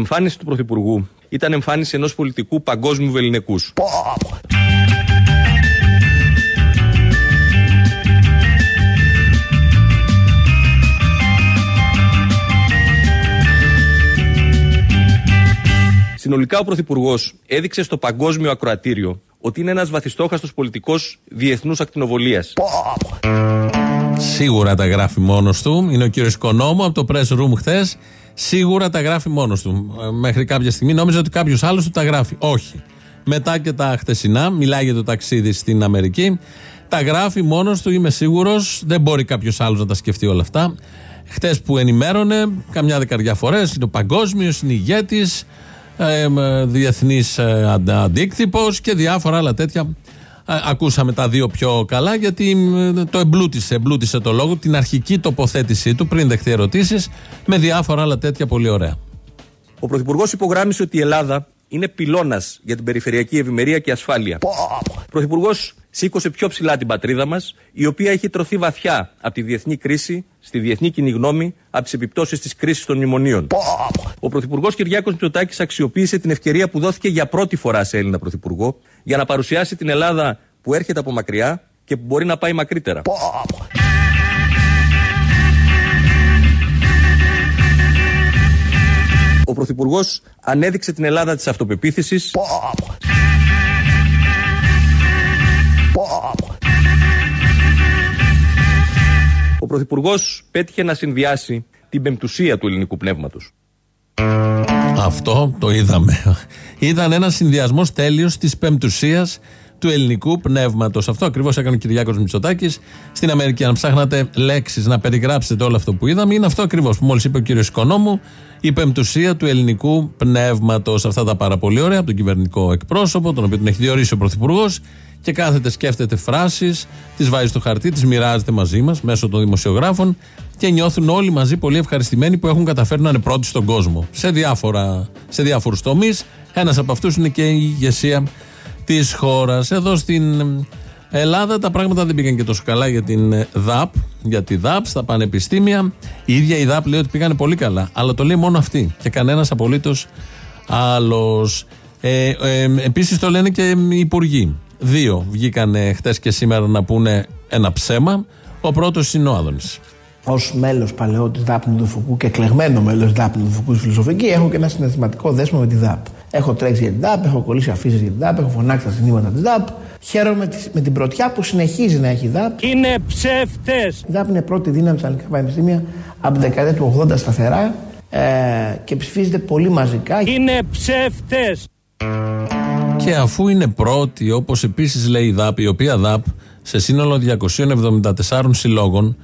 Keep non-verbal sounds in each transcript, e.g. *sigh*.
εμφάνιση του Πρωθυπουργού ήταν εμφάνιση ενός πολιτικού παγκόσμιου βεληνικού. Συνολικά ο Πρωθυπουργός έδειξε στο παγκόσμιο ακροατήριο ότι είναι ένας βαθιστόχαστος πολιτικός διεθνούς ακτινοβολίας. Σίγουρα τα γράφει μόνος του. Είναι ο κύριος Οικονόμου από το press room χθες. Σίγουρα τα γράφει μόνος του. Ε, μέχρι κάποια στιγμή νόμιζα ότι κάποιος άλλος του τα γράφει. Όχι. Μετά και τα χτεσινά, μιλάει για το ταξίδι στην Αμερική. Τα γράφει μόνος του, είμαι σίγουρος. Δεν μπορεί κάποιος άλλος να τα σκεφτεί όλα αυτά. Χτες που ενημέρωνε, καμιά δεκαριά φορές, είναι ο παγκόσμιος, είναι ηγέτης, ε, διεθνής ε, αντίκτυπος και διάφορα άλλα τέτοια. Ακούσαμε τα δύο πιο καλά γιατί το εμπλούτησε, εμπλούτησε το λόγο, την αρχική τοποθέτησή του πριν δεχτεί ερωτήσεις με διάφορα άλλα τέτοια πολύ ωραία. Ο Πρωθυπουργός υπογράμμισε ότι η Ελλάδα είναι πυλώνας για την περιφερειακή ευημερία και ασφάλεια. Ο Πρωθυπουργός σήκωσε πιο ψηλά την πατρίδα μας, η οποία έχει τρωθεί βαθιά από τη διεθνή κρίση, στη διεθνή κοινή γνώμη, από τις επιπτώσεις της κρίσης των μνημονίων. Ο Πρωθυπουργός Κυριάκος Μητσοτάκης αξιοποίησε την ευκαιρία που δόθηκε για πρώτη φορά σε Έλληνα Πρωθυπουργό για να παρουσιάσει την Ελλάδα που έρχεται από μακριά και που μπορεί να πάει μακρύτερα. Ο Πρωθυπουργός ανέδειξε την Ελλάδα της αυτοπεποίθησης. Πρωθυπουργός πέτυχε να συνδυάσει την πεμπτουσία του ελληνικού πνεύματος. Αυτό το είδαμε. Ήταν ένα συνδυασμός τέλειος της πεμπτουσίας του ελληνικού πνεύματος. Αυτό ακριβώς έκανε ο Κυριάκος Μητσοτάκης. Στην Αμερική, αν ψάχνατε λέξεις να περιγράψετε όλο αυτό που είδαμε, είναι αυτό ακριβώς που μόλις είπε ο κύριος Οικονόμου, η πεμπτουσία του ελληνικού πνεύματος. Αυτά τα πάρα πολύ ωραία από τον κυβερνητικό εκπρόσωπο, τον οποίο τον έχει διορίσει ο Πρωθυπουργός και κάθεται, σκέφτεται φράσεις, τις βάζει στο χαρτί, τις μοιράζεται μαζί μας μέσω των δημοσιογράφων και νιώθουν όλοι μαζί πολύ ευχαριστημένοι που έχουν καταφέρει να είναι πρώτοι στον κόσμο σε, διάφορα, σε διάφορους τομείς. Ένας από αυτούς είναι και η ηγεσία της χώρας. Εδώ στην Ελλάδα τα πράγματα δεν πήγαν και τόσο καλά για την ΔΑΠ, για τη ΔΑΠ στα πανεπιστήμια. Η ίδια η ΔΑΠ λέει ότι πήγανε πολύ καλά, αλλά το λέει μόνο αυτή και κανένας απολύτως άλλος. Ε, ε, Επίσης το λένε και οι υπουργοί. Δύο βγήκαν χτε και σήμερα να πούνε ένα ψέμα. Ο πρώτος είναι ο Άδωνης. Ω μέλος παλαιό τη ΔΑΠ Νουδουφουκού και εκλεγμένο μέλος τη ΔΑΠ Νουδουφουκού στη φιλοσοφική, έχω και ένα συναισθηματικό δέσμο με τη ΔΑΠ. Έχω τρέξει για τη ΔΑΠ, έχω κολλήσει αφήσεις για τη ΔΑΠ, έχω φωνάξει τα συνήματα της ΔΑΠ. Χαίρομαι με την πρωτιά που συνεχίζει να έχει η ΔΑΠ. Είναι ψεύτες! Η ΔΑΠ είναι πρώτη δύναμη στα ελληνικά πανεπιστήμια από την δεκαετία του 80 σταθερά ε, και ψηφίζεται πολύ μαζικά. Είναι ψεύτες! Και αφού είναι πρώτη, όπως επίσης λέει η ΔΑΠ, η οποία ΔΑΠ σε σύνολο 274 συλλόγων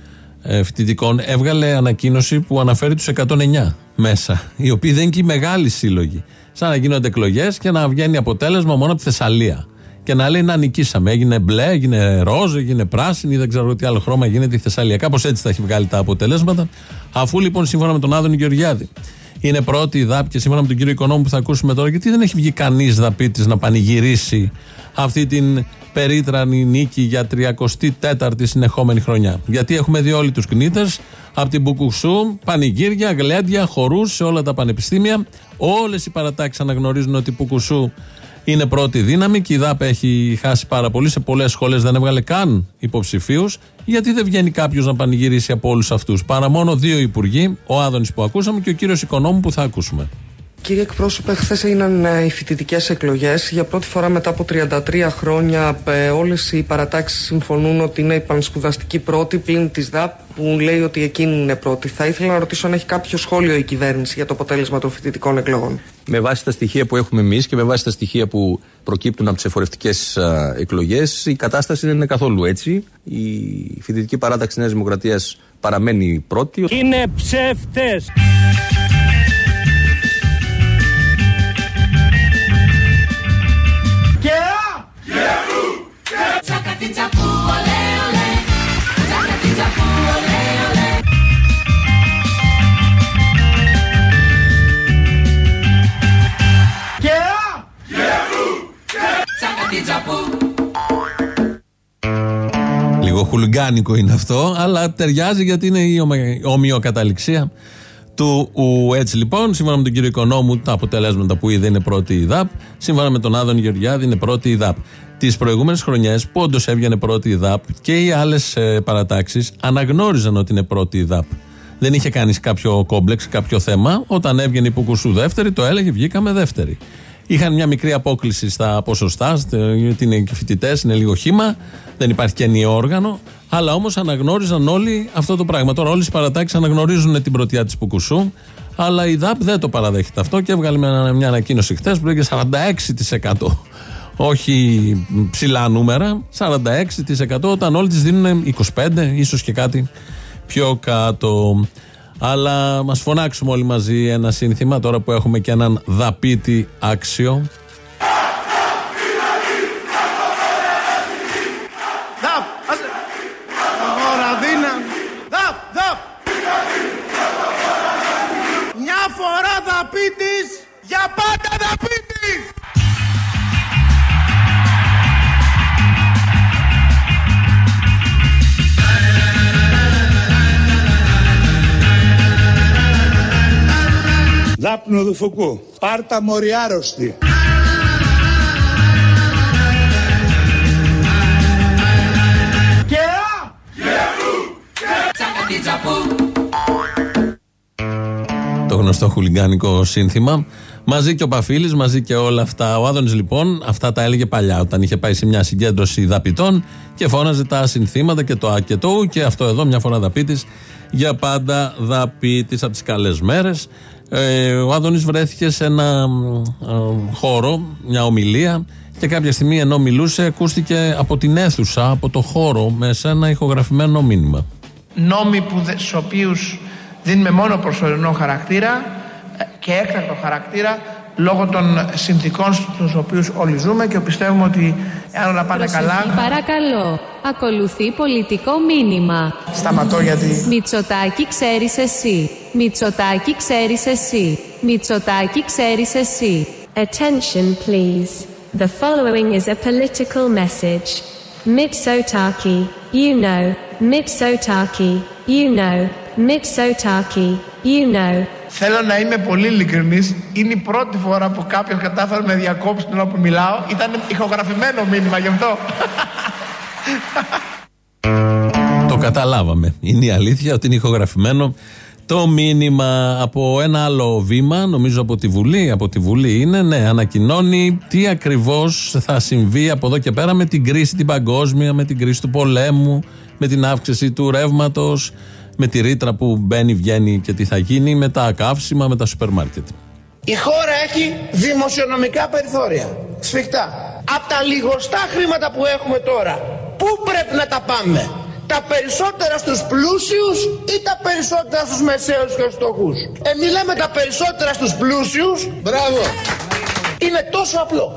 ε, φοιτητικών έβγαλε ανακοίνωση που αναφέρει τους 109 μέσα, οι οποίοι δεν είναι και οι μεγάλοι σύλλογοι. Σαν να γίνονται εκλογές και να βγαίνει αποτέλεσμα μόνο από τη Θεσσαλία. Και να λέει να νικήσαμε. Έγινε μπλε, έγινε ροζ, έγινε πράσινη, δεν ξέρω τι άλλο χρώμα γίνεται η Θεσσαλία. Κάπως έτσι θα έχει βγάλει τα αποτελέσματα. Αφού λοιπόν σύμφωνα με τον Άδωνη Γεωργιάδη είναι πρώτη η ΔΑΠ και σύμφωνα με τον κύριο Οικονόμου που θα ακούσουμε τώρα, γιατί δεν έχει βγει κανείς δαπίτης να πανηγυρίσει αυτή την περίτρανη νίκη για 34η συνεχόμενη χρονιά. Γιατί έχουμε δει όλοι τους κνήτε από την Μπουκουσού, πανηγύρια, γλέντια, χορούς σε όλα τα πανεπιστήμια. Όλες οι παρατάξεις αναγνωρίζουν ότι η Μπουκουσού είναι πρώτη δύναμη και η ΔΑΠ έχει χάσει πάρα πολύ. Σε πολλές σχολές δεν έβγαλε καν υποψηφίους. Γιατί δεν βγαίνει κάποιος να πανηγυρίσει από όλους αυτούς. Παρά μόνο δύο υπουργοί, ο Άδωνης που ακούσαμε και ο κύριος Οικονόμου που θα ακούσουμε. Κύριε εκπρόσωπε, χθες έγιναν ε, οι φοιτητικές εκλογές. Για πρώτη φορά μετά από 33 χρόνια, ε, όλες οι παρατάξεις συμφωνούν ότι είναι η πανspουδαστική πρώτη πλην της ΔΑΠ, που λέει ότι εκείνη είναι πρώτη. Θα ήθελα να ρωτήσω αν έχει κάποιο σχόλιο η κυβέρνηση για το αποτέλεσμα των φοιτητικών εκλογών. Με βάση τα στοιχεία που έχουμε εμείς και με βάση τα στοιχεία που προκύπτουν από τις εφορευτικές εκλογές, η κατάσταση δεν είναι καθόλου έτσι. Η φοιτητική παράταξη Νέας Δημοκρατίας παραμένει πρώτη. Είναι ψεύτες! Λίγο χουλγκάνικο είναι αυτό, αλλά ταιριάζει γιατί είναι η ομοιοκαταληξία του ου. Έτσι λοιπόν, σύμφωνα με τον κύριο Οικονόμου, τα αποτελέσματα που είδε είναι πρώτη η ΔΑΠ. Σύμφωνα με τον Άδων Γεωργιάδη, είναι πρώτη η ΔΑΠ. Τις προηγούμενες χρονιές, που όντως έβγαινε πρώτη η ΔΑΠ και οι άλλες παρατάξεις αναγνώριζαν ότι είναι πρώτη η ΔΑΠ. Δεν είχε κάνει κάποιο κόμπλεξ, κάποιο θέμα. Όταν έβγαινε η Πουκουσού δεύτερη, το έλεγε, βγήκαμε δεύτερη. Είχαν μια μικρή απόκληση στα ποσοστά, γιατί είναι και φοιτητές, είναι λίγο χήμα, δεν υπάρχει και ενιαίο όργανο. Αλλά όμως αναγνώριζαν όλοι αυτό το πράγμα. Τώρα όλες οι παρατάξεις αναγνωρίζουν την πρωτιά της Πουκουσού, αλλά η ΔΑΠ δεν το παραδέχεται αυτό και έβγαλε μια ανακοίνωση χθες που λέγε 46%. Όχι ψηλά νούμερα, 46% όταν όλοι τι δίνουν 25, ίσως και κάτι πιο κάτω. Αλλά μας φωνάξουμε όλοι μαζί ένα σύνθημα τώρα που έχουμε και έναν δαπίτη άξιο. Φουκού. Πάρτα μοριάρωστη. Το γνωστό χουλιγκάνικο σύνθημα. Μαζί και ο Παφίλης, μαζί και όλα αυτά. Ο Άδωνης λοιπόν αυτά τα έλεγε παλιά όταν είχε πάει σε μια συγκέντρωση δαπητών και φώναζε τα συνθήματα και το Α και το Ου και αυτό εδώ μια φορά δαπίτης για πάντα δαπίτης από τις καλές μέρες. Ε, ο Άδωνης βρέθηκε σε ένα ε, χώρο, μια ομιλία και κάποια στιγμή ενώ μιλούσε ακούστηκε από την αίθουσα, από το χώρο μέσα ένα ηχογραφημένο μήνυμα. Νόμοι που, στους οποίους δίνουμε μόνο προσωρινό χαρακτήρα ε, και έκτακτο χαρακτήρα λόγω των συνθήκων στους οποίους όλοι ζούμε και πιστεύουμε ότι αν όλα πάνε Προσοχή, καλά παρακαλώ. Ακολουθεί πολιτικό μήνυμα. σταματώ γιατί Μητσοτάκη ξέρεις εσύ. Μητσοτάκη ξέρεις εσύ. Μητσοτάκη ξέρεις εσύ. Attention please. The following is a political message. Mitsotaki, you know. Mitsotaki, you know. Mitsotaki, you know. Θέλω να είμαι πολύ ειλικρινής. Είναι η πρώτη φορά που κάποιος κατάφερε να με διακόψει την ώρα που μιλάω. Ήταν ηχογραφημένο μήνυμα γι' αυτό. Το καταλάβαμε. Είναι η αλήθεια ότι είναι ηχογραφημένο το μήνυμα από ένα άλλο βήμα, νομίζω από τη Βουλή. Από τη Βουλή είναι, ναι, ανακοινώνει τι ακριβώς θα συμβεί από εδώ και πέρα με την κρίση την παγκόσμια, με την κρίση του πολέμου, με την αύξηση του ρεύματος, με τη ρήτρα που μπαίνει, βγαίνει και τι θα γίνει, με τα καύσιμα, με τα σούπερ μάρκετ. Η χώρα έχει δημοσιονομικά περιθώρια. Σφιχτά. Από τα λιγοστά χρήματα που έχουμε τώρα, πού πρέπει να τα πάμε; Τα περισσότερα στους πλούσιους ή τα περισσότερα στους μεσαίους και στους φτωχούς; Εμείς λέμε τα περισσότερα στους πλούσιους. Μπράβο. Είναι τόσο απλό.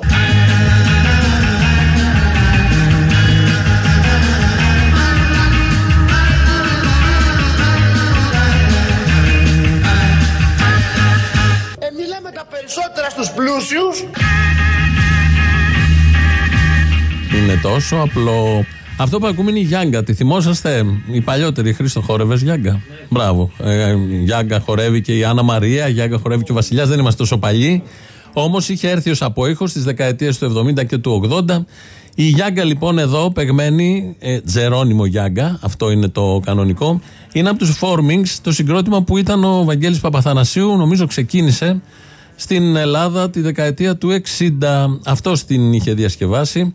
Εμείς λέμε τα περισσότερα στους πλούσιους. Είναι τόσο απλό. Αυτό που ακούμε είναι η Γιάγκα. Τη θυμόσαστε, η παλιότερη Χρήστο Χόρευες Γιάγκα. Μπράβο. Ε, Γιάγκα χορεύει και η Άννα Μαρία, Γιάγκα χορεύει και ο Βασιλιάς. Δεν είμαστε τόσο παλιοί. Όμως είχε έρθει ως απόϊχο στις δεκαετίες του 70 και του 80. Η Γιάγκα λοιπόν εδώ, παιγμένη, ε, Τζερόνιμο Γιάγκα, αυτό είναι το κανονικό, είναι από τους Formings, το συγκρότημα που ήταν ο Βαγγέλης Παπαθανασίου, νομίζω ξεκίνησε στην Ελλάδα τη δεκαετία του 60. Αυτό την είχε διασκευάσει.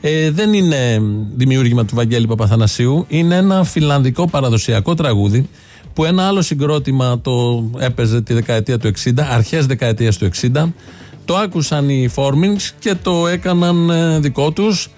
Ε, δεν είναι δημιούργημα του Βαγγέλη Παπαθανασίου, είναι ένα φιλανδικό παραδοσιακό τραγούδι που ένα άλλο συγκρότημα το έπαιζε τη δεκαετία του 60, αρχές δεκαετίας του 60. Το άκουσαν οι Formings και το έκαναν ε, δικό τους.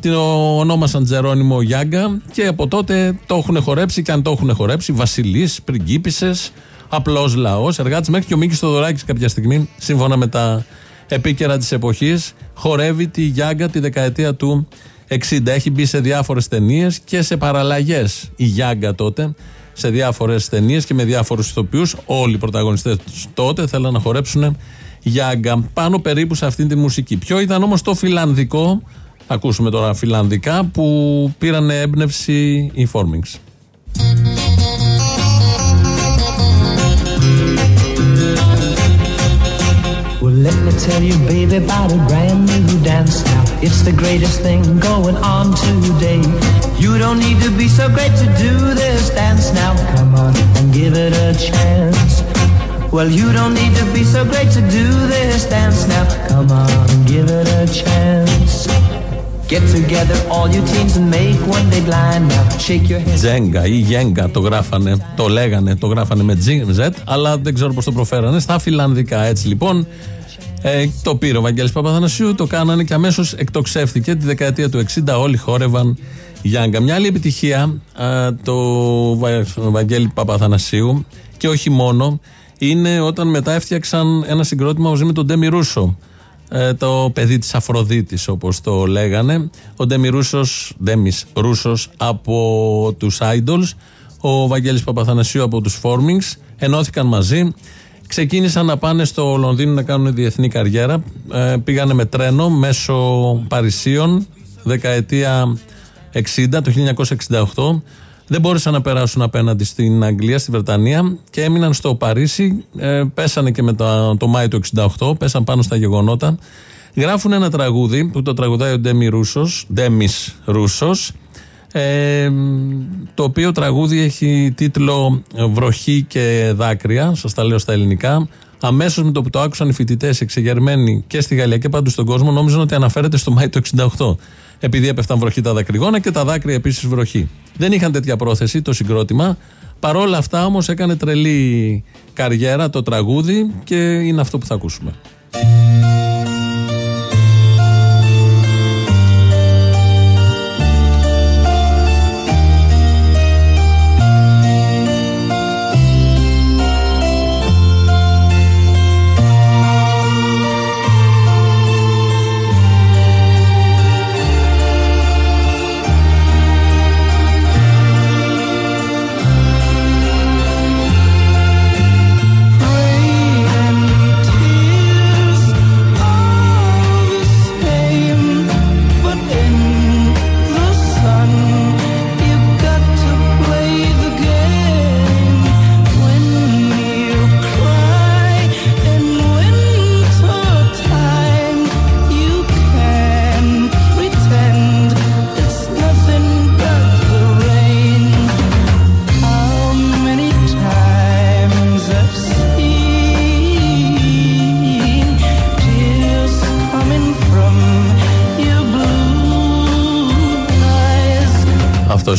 Το ονόμασαν Τζερόνιμο Γιάγκα και από τότε το έχουν χορέψει και αν το έχουν χορέψει βασιλείς, πριγκίπισσες, απλός λαός, εργάτης μέχρι και ο Μίκης Θοδωράκης κάποια στιγμή σύμφωνα με τα επίκαιρα της εποχής χορεύει τη Γιάγκα τη δεκαετία του 60. Έχει μπει σε διάφορες ταινίες και σε παραλλαγές η Γιάγκα τότε σε διάφορες ταινίες και με διάφορους ηθοποιούς όλοι οι πρωταγωνιστές τότε θέλαν να χορέψουν Γιάγκα πάνω περίπου σε αυτή τη μουσική. Ποιο ήταν όμως το φιλανδικό θα ακούσουμε τώρα φιλανδικά που πήραν έμπνευση οι Formings. Tell you, baby, about a brand new dance now. It's the greatest thing going on today. You don't need to be so great to do this dance now. Come on and give it a chance. Well, you don't need to be so great to do this dance now. Come on and give it a chance. Get together all you teams and make one big line now. Shake your head. Τζέγκα ή Γέγκα το γράφανε, το λέγανε, το γράφανε με Z, αλλά δεν ξέρω πώ το προφέρανε. Στα φιλανδικά έτσι λοιπόν. Ε, το πήρε ο Βαγγέλης Παπαθανασίου, το κάνανε και αμέσως εκτοξεύτηκε. Τη δεκαετία του 60 όλοι χόρευαν Γιάνγκα. Μια άλλη επιτυχία ε, το Βαγγέλη Παπαθανασίου και όχι μόνο είναι όταν μετά έφτιαξαν ένα συγκρότημα μαζί με τον Ντέμι Ρούσο. Ε, το παιδί της Αφροδίτης όπως το λέγανε ο Ντέμι Ρούσος, Ντέμις Ρούσος από τους Idols ο Βαγγέλης Παπαθανασίου από τους Formings ενώθηκαν μαζί ξεκίνησαν να πάνε στο Λονδίνο να κάνουν διεθνή καριέρα ε, πήγανε με τρένο μέσω Παρισίων δεκαετία 60 το 1968 δεν μπόρεσαν να περάσουν απέναντι στην Αγγλία, στη Βρετανία και έμειναν στο Παρίσι. Ε, πέσανε και με το, το Μάιο του 68, πέσαν πάνω στα γεγονότα. Γράφουν ένα τραγούδι που το τραγουδάει ο Ντέμι Ρούσος, Ντέμις Ρούσος, ε, το οποίο τραγούδι έχει τίτλο Βροχή και δάκρυα, σας τα λέω στα ελληνικά. Αμέσως με το που το άκουσαν οι φοιτητές εξεγερμένοι και στη Γαλλία και παντού στον κόσμο, νόμιζαν ότι αναφέρεται στο Μάιο του 68. Επειδή έπεφταν βροχή τα δακρυγόνα και τα δάκρυα επίσης βροχή. Δεν είχαν τέτοια πρόθεση το συγκρότημα. Παρόλα αυτά όμως έκανε τρελή καριέρα το τραγούδι και είναι αυτό που θα ακούσουμε.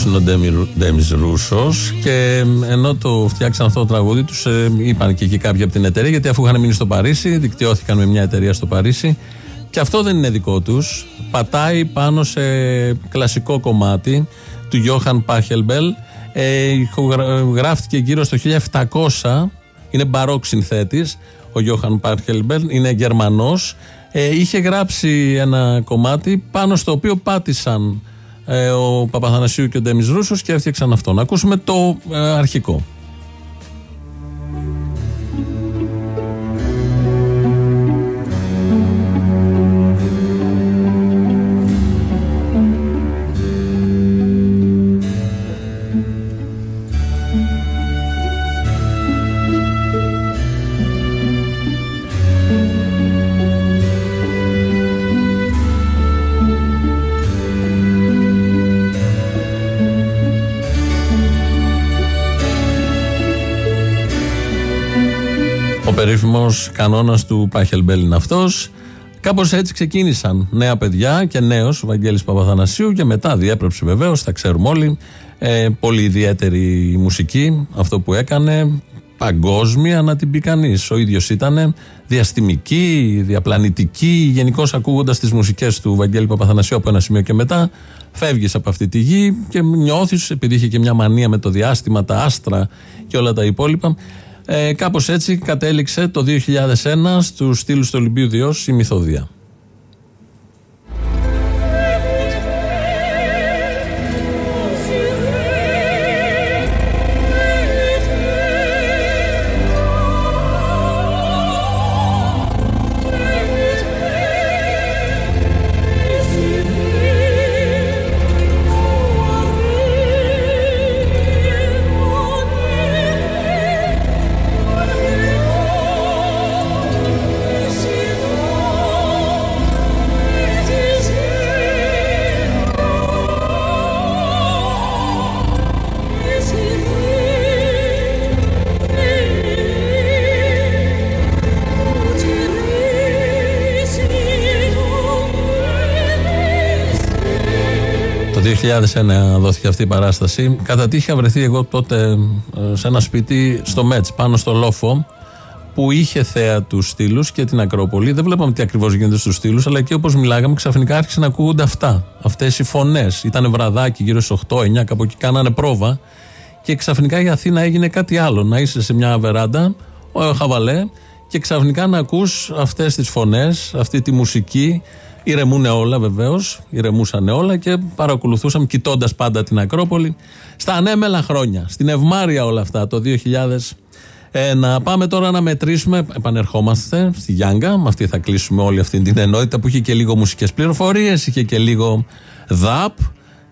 Είναι ο Ντέμι Ρούσος. Και ενώ το φτιάξαν αυτό το τραγούδι, τους ε, είπαν και εκεί κάποιοι από την εταιρεία, γιατί αφού είχαν μείνει στο Παρίσι, δικτυώθηκαν με μια εταιρεία στο Παρίσι. Και αυτό δεν είναι δικό τους. Πατάει πάνω σε κλασικό κομμάτι του Γιώχαν Πάχελμπελ. Ε, γράφτηκε γύρω στο 1700. Είναι μπαρόκ συνθέτης. Ο Γιώχαν Πάχελμπελ είναι Γερμανός. Ε, είχε γράψει ένα κομμάτι πάνω στο οποίο πάτησαν ε, ο Παπαθανασίου και ο Ντέμις Ρούσος και έφτιαξαν αυτό. Να ακούσουμε το ε, αρχικό. Περίφημο κανόνας του Πάχελμπέλ είναι αυτός. Κάπως έτσι ξεκίνησαν νέα παιδιά και νέος ο Βαγγέλης Παπαθανασίου και μετά διέπρεψε βεβαίως, θα ξέρουμε όλοι. Ε, πολύ ιδιαίτερη μουσική, αυτό που έκανε. Παγκόσμια να την πει κανείς. Ο ίδιος ήταν διαστημική, διαπλανητική. Γενικώς ακούγοντας τις μουσικές του Βαγγέλη Παπαθανασίου από ένα σημείο και μετά, φεύγεις από αυτή τη γη και νιώθεις, επειδή είχε και μια μανία με το διάστημα, τα άστρα και όλα τα υπόλοιπα, ε, κάπως έτσι κατέληξε το 2001 στους στήλους του Ολυμπίου Διός η μυθοδία. 2001 δόθηκε αυτή η παράσταση. Κατά τύχη είχα βρεθεί εγώ τότε ε, σε ένα σπίτι στο Μέτς, πάνω στο Λόφο, που είχε θέα τους στήλους και την Ακρόπολη. Δεν βλέπαμε τι ακριβώς γίνεται στους στήλους, αλλά εκεί όπως μιλάγαμε, ξαφνικά άρχισαν να ακούγονται αυτά. Αυτές οι φωνές. Ήταν βραδάκι γύρω στις 8-9, κάπου εκεί κάνανε πρόβα. Και ξαφνικά η Αθήνα έγινε κάτι άλλο. Να είσαι σε μια βεράντα, ο χαβαλέ, και ξαφνικά να ακούς αυτές τις φωνές, αυτή τη μουσική. Ηρεμούν όλα βεβαίως, ηρεμούσαν όλα και παρακολουθούσαμε κοιτώντας πάντα την Ακρόπολη. Στα ανέμελα χρόνια, στην ευμάρεια όλα αυτά το 2001. Πάμε τώρα να μετρήσουμε, επανερχόμαστε στη Γιάνγκα. Με αυτή θα κλείσουμε όλη αυτή την ενότητα που είχε και λίγο μουσικές πληροφορίες, είχε και λίγο ΔΑΠ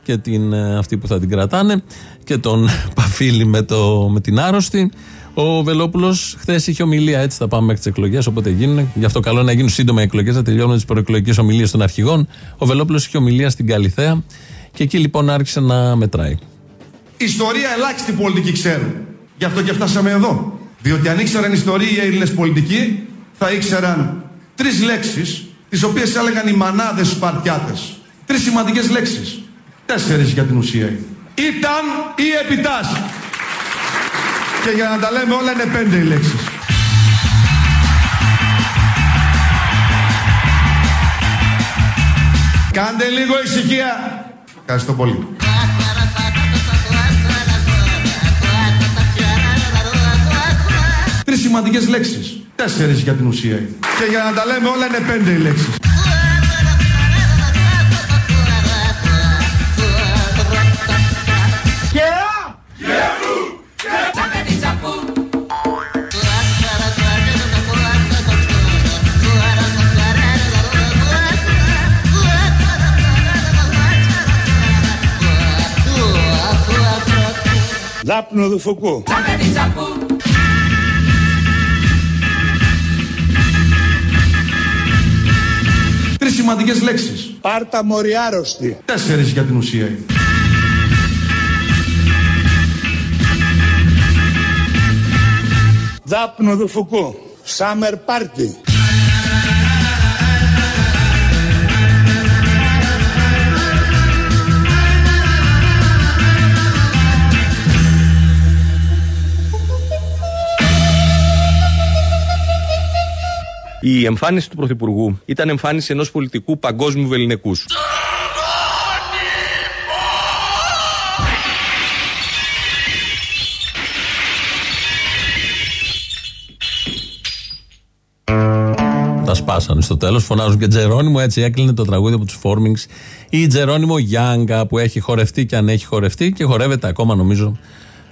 και την, ε, αυτή που θα την κρατάνε και τον *laughs* Παφίλη με, το, με την άρρωστη. Ο Βελόπουλος χθες είχε ομιλία, έτσι θα πάμε μέχρι τις εκλογές, όποτε γίνουν. Γι' αυτό καλό να γίνουν σύντομα οι εκλογές, να τελειώνουν τις προεκλογικές ομιλίες των αρχηγών. Ο Βελόπουλος είχε ομιλία στην Καλιθέα και εκεί λοιπόν άρχισε να μετράει. Ιστορία ελάχιστη πολιτική ξέρουν. Γι' αυτό και φτάσαμε εδώ. Διότι αν ήξεραν ιστορία οι Έλληνες πολιτικοί, θα ήξεραν τρεις λέξεις, τις οποίες έλεγαν οι μανάδες Σπαρτιάτες. Τρεις σημαντικές λέξεις. Τέσσερις για την ουσία. Ήταν ή επιτάσσει. Και για να τα λέμε όλα είναι πέντε οι λέξεις. Κάντε λίγο ησυχία. Ευχαριστώ πολύ. Τρεις σημαντικές λέξεις. Τέσσερις για την ουσία Και για να τα λέμε όλα είναι πέντε οι λέξεις. Δάπνο του Φουκού. Τρεις σημαντικές λέξεις. Πάρτα μοριάρωστη. Τέσσερις για την ουσία είναι. Δάπνο του Φουκού. Summer Party. Η εμφάνιση του Πρωθυπουργού ήταν εμφάνιση ενός πολιτικού παγκόσμιου βεληνικού. Τα σπάσανε στο τέλος, φωνάζουν και Τζερόνιμο. Έτσι έκλεινε το τραγούδι από τους Φόρμινγκς ή Τζερόνιμο Γιάνγκα που έχει χορευτεί και αν έχει χορευτεί και χορεύεται ακόμα νομίζω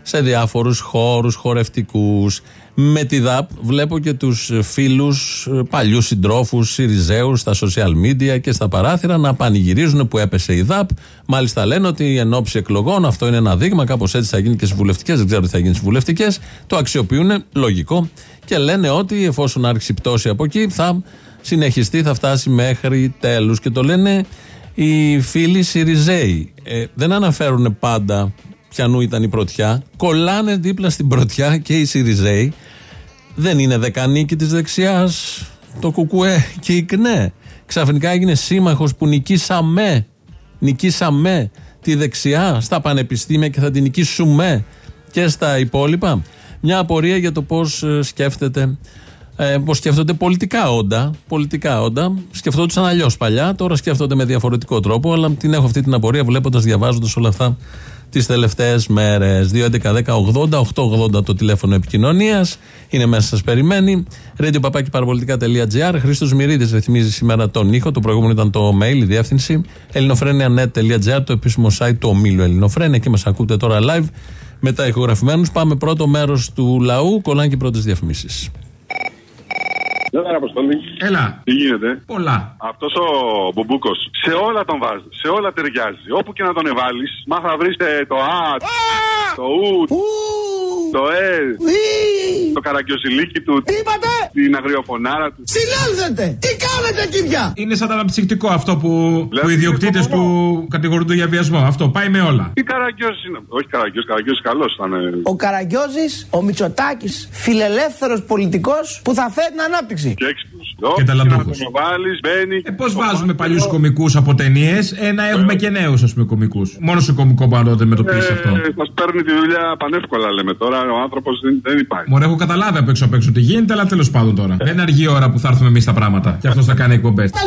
σε διάφορους χώρους χορευτικούς. Με τη ΔΑΠ βλέπω και τους φίλους, παλιούς συντρόφους, Σιριζέους στα social media και στα παράθυρα να πανηγυρίζουν που έπεσε η ΔΑΠ. Μάλιστα λένε ότι εν ώψη εκλογών αυτό είναι ένα δείγμα, κάπως έτσι θα γίνει και στι βουλευτικές, δεν ξέρω τι θα γίνει στι βουλευτικές. Το αξιοποιούν, λογικό, και λένε ότι εφόσον άρχισε η πτώση από εκεί θα συνεχιστεί, θα φτάσει μέχρι τέλους. Και το λένε οι φίλοι Σιριζέοι. Ε, δεν αναφέρουν πάντα πιανού ήταν η πρωτιά. Κολλάνε δίπλα στην πρωτιά και οι Σιριζέοι. Δεν είναι δεκανίκη της δεξιάς το Κουκουέ και η ΚΝΕ. Ξαφνικά έγινε σύμμαχος που νικήσαμε. Νικήσαμε τη δεξιά στα πανεπιστήμια και θα την νικήσουμε και στα υπόλοιπα. Μια απορία για το πώς σκέφτεται ε, πώς σκέφτονται πολιτικά όντα. Πολιτικά όντα. Σκεφτόντουσαν αλλιώς παλιά, τώρα σκέφτονται με διαφορετικό τρόπο, αλλά την έχω αυτή την απορία βλέποντας, διαβάζοντας όλα αυτά τις τελευταίες μέρες. 2.11.10.80.880 το τηλέφωνο επικοινωνίας. Είναι μέσα, σας περιμένει. radiopapakiparapolitica.gr. Χρήστος Μυρίδης ρυθμίζει σήμερα τον ήχο. Το προηγούμενο ήταν το mail, η διεύθυνση. ελληνοφρένια.net.gr, το επίσημο site του ομίλου Ελληνοφρένια. Εκεί μας ακούτε τώρα live. Μετά ηχογραφημένους. Πάμε πρώτο μέρος του λαού. Κολλάνε και πρώτες διαφημίσεις. Δεν είναι αποστολή. Έλα. Τι γίνεται; Πολλά. Αυτός ο Μπουμπούκος σε όλα τον βάζεις. Σε όλα ταιριάζει. Όπου και να τον εβάλεις, μα θα βρεις το Α, το Ου, το Ε, το καραγκιοζηλίκι του. Τι είπατε; Την αγριοφωνάρα του. Συνέλθετε! Τι κάνετε κύρια! Είναι σαν αναψυκτικό αυτό που, που οι ιδιοκτήτες του κατηγορούνται για βιασμό. Αυτό πάει με όλα. Τι καραγκιόζης είναι; Όχι καραγκιόζης, καραγκιόζης καλός ήταν. Ο Καραγκιόζης, ο Μητσοτάκης, φιλελεύθερος πολιτικός που θα φέρει την ανάπτυξη. Και έξυπνο. Και ταλαντούχους. Να τον βάλεις, μπαίνει. Ε, Πώς βάζουμε παλιούς κομικούς από ταινίες, ε, να έχουμε και νέους ας πούμε κομικούς. Μόνο σε κομικό μπορεί να το αντιμετωπίσει αυτό. Μας παίρνει τη δουλειά πανεύκολα, λέμε τώρα. Ο άνθρωπος δεν, δεν υπάρχει. Μωρέ, έχω καταλάβει απ' έξω απ' έξω τι γίνεται, αλλά τέλος πάντων τώρα. Δεν αργεί η ώρα που θα έρθουμε εμείς τα πράγματα. Και αυτός θα κάνει εκπομπές. Τι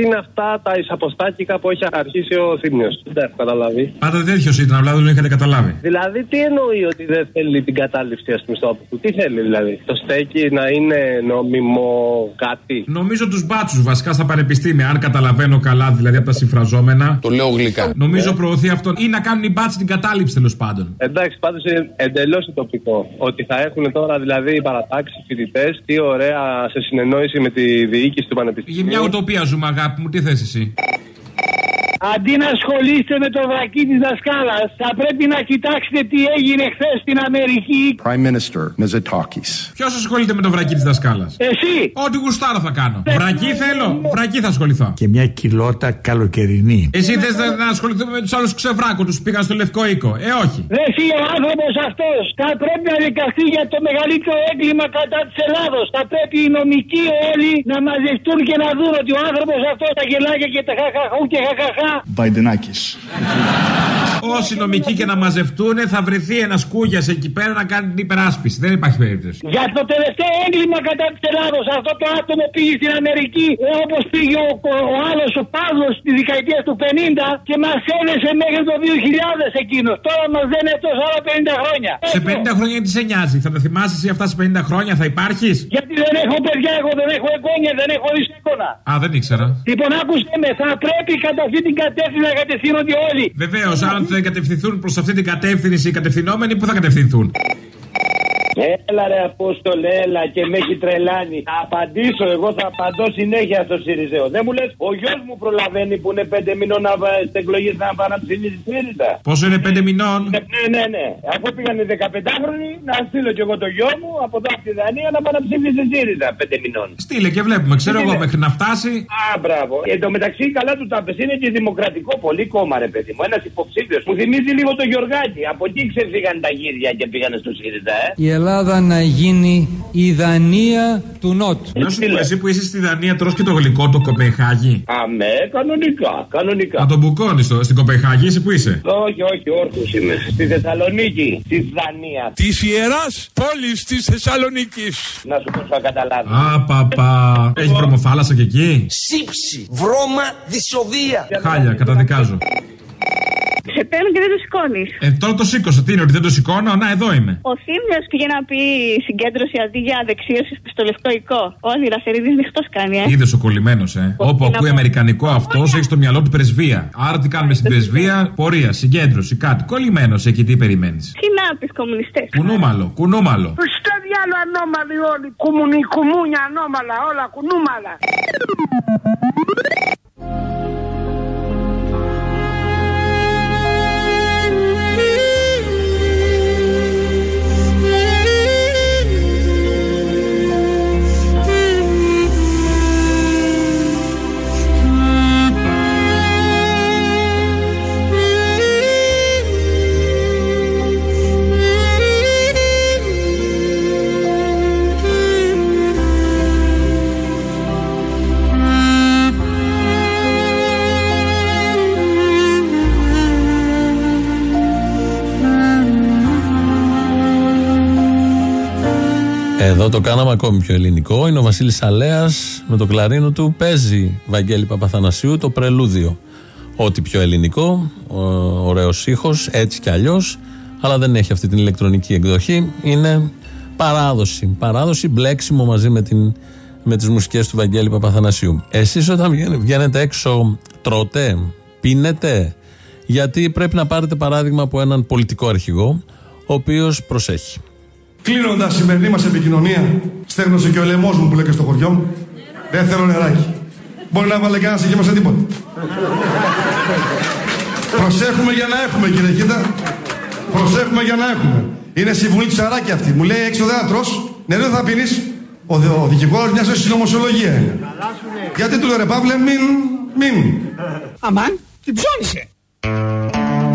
είναι αυτά τα εισαποστάκικα που έχει αρχίσει ο Θήμιος; Δεν έχω καταλάβει. Πάντα τέτοιο ήταν, απλά δεν το είχατε καταλάβει. Δηλαδή, τι εννοεί ότι δεν θέλει την κατάληψη ας μισθόπου. Τι θέλει δηλαδή; Το στέκι να είναι νόμιμο κάτι; Νομίζω τους μπάτσους βασικά στα πανεπιστήμια, αν καταλαβαίνω καλά δηλαδή από τα συμφραζόμενα. Το λέω γλυκά. Νομίζω προωθεί αυτό. Ή να κάνουν οι μπάτσοι την κατάληψη τέλος πάντων. Εντάξει, πάντως είναι εντελώς τοπικό. Ότι θα έχουν τώρα δηλαδή οι παρατάξεις φοιτητές, τι ωραία σε συνεννόηση με τη διοίκηση του Πανεπιστημίου. Για μια ουτοπία ζούμε, αγάπη μου, τι θες εσύ; Αντί να ασχολείστε με το βρακί της δασκάλας, θα πρέπει να κοιτάξετε τι έγινε χθες στην Αμερική. Prime Minister Mitsotakis. Ποιος ασχολείται με το βρακί της δασκάλας; Εσύ! Ό,τι γουστάρω θα κάνω. Βρακί θέλω, βρακί θα ασχοληθώ. Και μια κοιλότα καλοκαιρινή. Εσύ θες να, να ασχοληθούμε με τους άλλους ξεβράκου του που πήγαν στο λευκό οίκο. Ε, όχι. Δεν εσύ ο άνθρωπος αυτός θα πρέπει να δικαστεί για το μεγαλύτερο έγκλημα κατά της Ελλάδος. Θα πρέπει οι νομικοί όλοι να μαζευτούν και να δουν ότι ο άνθρωπος αυτός τα γελάκια και τα χαχαχού και χαχαχά. by the Nikes. Όσοι νομικοί και να μαζευτούν, θα βρεθεί ένας κούγιας εκεί πέρα να κάνει την υπεράσπιση. Δεν υπάρχει περίπτωση. Για το τελευταίο έγκλημα κατά της Ελλάδος, αυτό το άτομο πήγε στην Αμερική όπως πήγε ο, ο άλλος ο Παύλος στη δεκαετία του 50 και μας έδεσε μέχρι το 2000 εκείνος. Τώρα μας δεν είναι τόσο άλλα 50 χρόνια. Σε 50 χρόνια τι σε νοιάζει, θα τα θυμάσαι εσύ αυτά σε 50 χρόνια, θα υπάρχεις; Γιατί δεν έχω παιδιά, εγώ δεν έχω εγγόνια, δεν έχω εικόνα. Α, δεν ήξερα. Λοιπόν, άκουσε με, θα πρέπει κατά αυτή την κατεύθυνση να κατευθύνονται όλοι. Βεβαίως, αν δεν κατευθυνθούν προς αυτή την κατεύθυνση οι κατευθυνόμενοι, πού θα κατευθυνθούν; Έλα ρε Απόστολε, έλα και με έχει τρελάνει. Θα απαντήσω, εγώ θα απαντώ συνέχεια στο ΣΥΡΙΖΕΟ. Δεν μου λες, ο γιος μου προλαβαίνει που είναι πέντε μηνών να βα- στην εκλογή να πάει να ψηφίσει ΣΥΡΙΖΑ. Πόσο είναι 5 μηνών; Ναι, ναι, ναι, ναι. Αφού πήγαν οι 15χρονοι, να στείλω κι εγώ το γιο μου από εδώ από τη Δανία να πάει να ψηφίσει ΣΥΡΙΖΑ πέντε μηνών. Στείλε και βλέπουμε, ξέρω εγώ μέχρι να φτάσει. Α, μπράβο. Εν τω μεταξύ, καλά του τα είναι και δημοκρατικό πολύ κόμμα, ρε παιδί μου. Ένας υποψήφιος. Μου θυμίζει λίγο το Γιωργάκη. Από εκεί ξεφύγαν τα γύρια και πήγανε στο ΣΥΡΙΖΑ, ε. Η Ελλάδα να γίνει η Δανία του Νότου. Να σου πω, εσύ που είσαι στη Δανία, τρως και το γλυκό το Κοπεχάγη. Αμέ, κανονικά, κανονικά. Να τον μπουκώνεις το στην Κοπεχάγη, εσύ που είσαι. Όχι, όχι, όρθιος είμαι. Στη Θεσσαλονίκη, στη Δανία. Τη ιεράς πόλης της Θεσσαλονίκης. Να σου πω, θα καταλάβεις. Α, παπα. Έχει βρωμοθάλασσα και εκεί; Σύψη, βρώμα, δυσοδεία. Χάλια, καταδικάζω. Σε παίρνω και δεν το σηκώνεις. Ε, τώρα το σήκωσα. Τι είναι, ότι δεν το σηκώνω; Να, εδώ είμαι. Ο Θήμιος πήγε να πει συγκέντρωση αντί για δεξίωσης στο λευκό οικό. Ο Αδυρασερίδη νυχτός κάνει, ε. Είδες ο κολλημένος, ε. Όπου ακούει αμερικανικό αυτός, έχει στο μυαλό του πρεσβεία. Άρα τι κάνουμε στην πρεσβεία, πορεία, συγκέντρωση, κάτι. Κολλημένος εκεί, τι περιμένεις; Τι να πεις, κομμουνιστές. Κουνούμαλο, κουνούμαλο. Στο διάλο ανώμαλοι όλοι. Κουμουνι, κουμούνια ανώμαλα, όλα κουνούμαλα. Εδώ το κάναμε ακόμη πιο ελληνικό. Είναι ο Βασίλης Αλέας με το κλαρίνο του. Παίζει Βαγγέλη Παπαθανασίου το πρελούδιο. Ό,τι πιο ελληνικό, ωραίος ήχος, έτσι κι αλλιώς, αλλά δεν έχει αυτή την ηλεκτρονική εκδοχή. Είναι παράδοση. Παράδοση, μπλέξιμο μαζί με, την, με τις μουσικές του Βαγγέλη Παπαθανασίου. Εσείς όταν βγαίνε- βγαίνετε έξω, τρώτε, πίνετε, γιατί πρέπει να πάρετε παράδειγμα από έναν πολιτικό αρχηγό, ο οποίος προσέχει. Κλείνοντας η σημερινή μας επικοινωνία, στέγνωσε και ο λαιμός μου που λέει και στο χωριό μου. Δεν θέλω νεράκι. Μπορεί να βάλε κανένας εκεί μέσα τίποτα. Προσέχουμε για να έχουμε, κύριε Κίτα. Προσέχουμε για να έχουμε. Είναι συμβουλή του Σαράκη αυτή. Μου λέει έξω δεν θα τρως, νερό δεν θα πίνεις. Ο, δε- ο δικηγόρος μιας συνωμοσιολογίας είναι. Γιατί του λέω ρε Παύλε, μην. μην. Αμάν, την ψώνισε.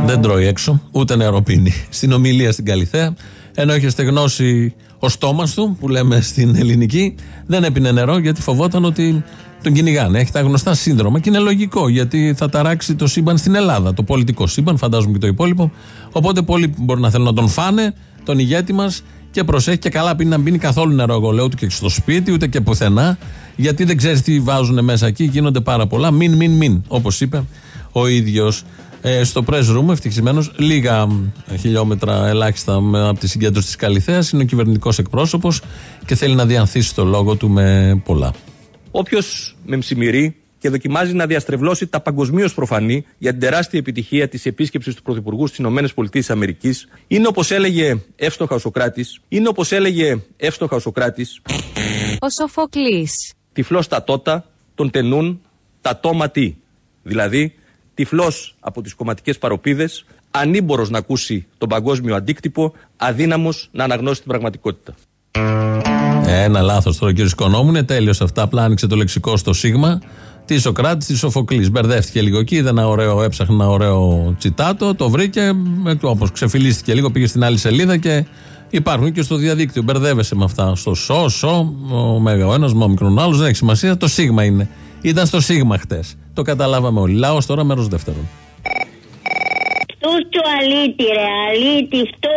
Δεν τρώει έξω, ούτε νερό πίνει. Στην ομιλία στην Καλιθέα, ενώ είχε στεγνώσει ο στόμας του, που λέμε στην ελληνική, δεν έπινε νερό γιατί φοβόταν ότι τον κυνηγάνε. Έχει τα γνωστά σύνδρομα και είναι λογικό γιατί θα ταράξει το σύμπαν στην Ελλάδα. Το πολιτικό σύμπαν, φαντάζομαι και το υπόλοιπο. Οπότε πολλοί μπορεί να θέλουν να τον φάνε, τον ηγέτη μας και προσέχει και καλά πει να μπει καθόλου νερό. Εγώ λέω ούτε και στο σπίτι ούτε και πουθενά. Γιατί δεν ξέρεις τι βάζουν μέσα εκεί. Γίνονται πάρα πολλά. Μην, μην, μην. Όπως είπε ο ίδιος. Ε, στο press room, ευτυχισμένος, λίγα χιλιόμετρα ελάχιστα με- από τη συγκέντρωση της Καλιθέα, είναι ο κυβερνητικός εκπρόσωπος και θέλει να διανθίσει το λόγο του με πολλά. Όποιος με μσημυρεί και δοκιμάζει να διαστρεβλώσει τα παγκοσμίως προφανή για την τεράστια επιτυχία της επίσκεψης του Πρωθυπουργού στις ΗΠΑ είναι όπως έλεγε εύστοχα ο Σοκράτης, είναι όπως έλεγε εύστοχα ο Σοκράτης, Ο Σοφοκλής. τυφλός τα τότα, τον τενούν τα τόματι. Δηλαδή, τυφλός από τις κομματικές παροπίδες, ανήμπορος να ακούσει τον παγκόσμιο αντίκτυπο, αδύναμος να αναγνώσει την πραγματικότητα. Ένα λάθος τώρα ο κ. Οικονόμου είναι τέλειος αυτά. Απλά άνοιξε το λεξικό στο Σίγμα της Σοκράτης της Σοφοκλής. Μπερδεύτηκε λίγο εκεί, είδε ένα ωραίο, έψαχνε ένα ωραίο τσιτάτο, το βρήκε, όπως ξεφυλίστηκε λίγο, πήγε στην άλλη σελίδα και υπάρχουν και στο διαδίκτυο. Μπερδεύεσαι με αυτά. Στο σο, σο, ο μέγα ο ένας, ο μικρόν άλλος, δεν έχει σημασία. Το Σίγμα είναι. Ήταν στο Σίγμα χτες. Το καταλάβαμε όλοι. Λαό τώρα μέρος δεύτερον. Φτού σου αλήτη ρε, αλήτη, φτού